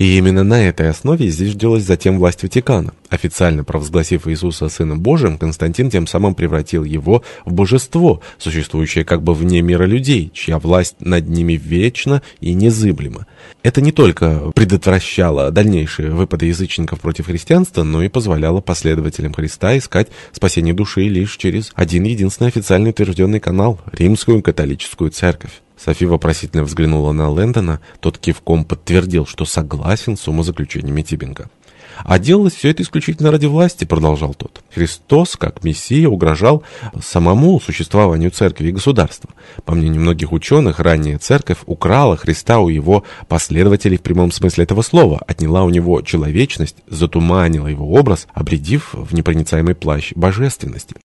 И именно на этой основе зиждилась затем власть Ватикана. Официально провозгласив Иисуса Сыном Божиим, Константин тем самым превратил его в божество, существующее как бы вне мира людей, чья власть над ними вечна и незыблема. Это не только предотвращало дальнейшие выпады язычников против христианства, но и позволяло последователям Христа искать спасение души лишь через один единственный официально утвержденный канал – Римскую католическую церковь. Софи вопросительно взглянула на Лэндона, тот кивком подтвердил, что согласен с умозаключениями Тибинга. А делалось все это исключительно ради власти, продолжал тот. Христос, как Мессия, угрожал самому существованию церкви и государства. По мнению многих ученых, ранее церковь украла Христа у его последователей в прямом смысле этого слова, отняла у него человечность, затуманила его образ, обредив в непроницаемый плащ божественности.